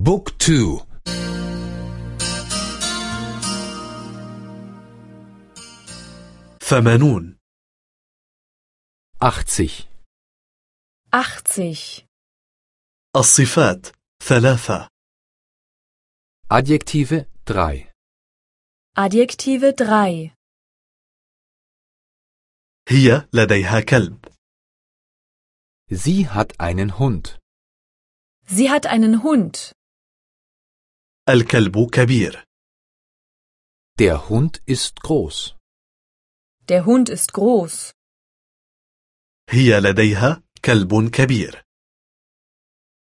بوك تو ثمانون أختزig achtzig, الصفات ثلاثة Adjektive 3 Adjektive 3. هي لديها كلب Sie hat einen Hund. Sie hat einen Hund. الكلب كبير Der Hund ist groß. Der Hund ist groß. هي لديها كلب كبير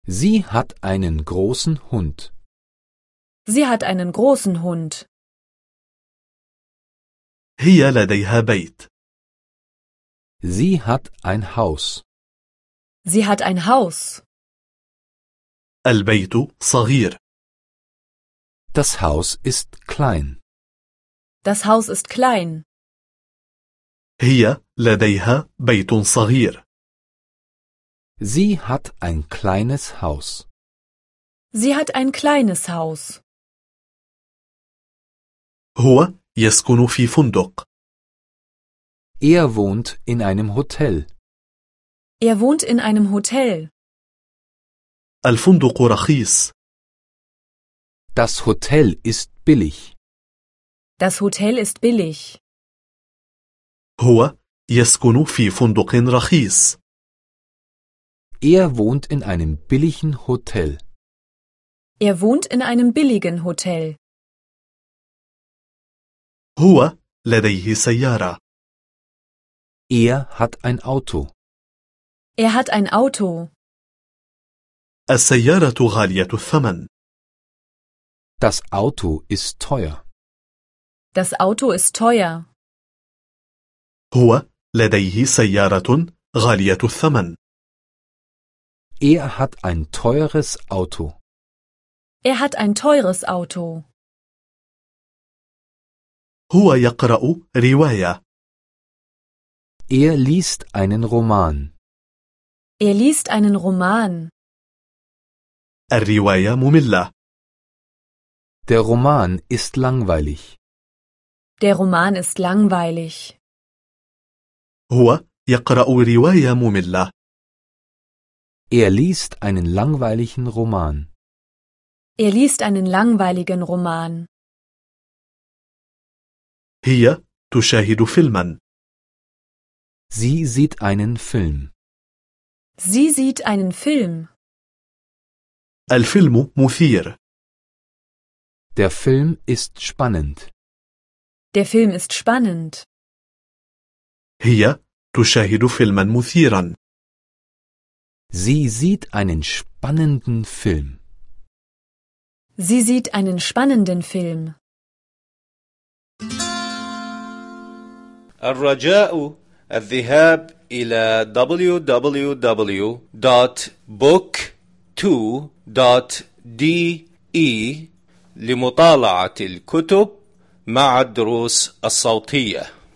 Sie hat einen großen Hund. Sie hat einen großen Hund. هي لديها بيت Sie hat ein Haus. Sie hat ein Haus. البيت صغير Das Haus ist klein. Das Haus ist klein. هي لديها بيت صغير Sie hat ein kleines Haus. Sie hat ein kleines Haus. هو يسكن في فندق Er wohnt in einem Hotel. Er wohnt in einem Hotel. الفندق رخيص Das Hotel ist billig. Das Hotel ist billig. هو يسكن في فندق رخيص Er wohnt in einem billigen Hotel. Er wohnt in einem billigen Hotel. هو لديه سيارة Er hat ein Auto. Er hat ein Auto. السيارة غالية الثمن Das Auto ist teuer. Das Auto ist teuer. هو لديه سيارة غالية الثمن Er hat ein teures Auto. Er hat ein teures Auto. هو يقرأ رواية Er liest einen Roman. Er liest einen Roman. الرواية مملة Der Roman ist langweilig. Der Roman ist langweilig. هو يقرأ رواية مملة Er liest einen langweiligen Roman. Er liest einen langweiligen Roman. هي تشاهد فيلما Sie sieht einen Film. Sie sieht einen Film. الفيلم مثير Der Film ist spannend. Der Film ist spannend. هي تشاهد فيلما مثيرا Sie sieht einen spannenden Film. Sie sieht einen spannenden Film. الرجاء الذهاب إلى www.book2.de لمطالعة الكتب مع الدروس الصوتية.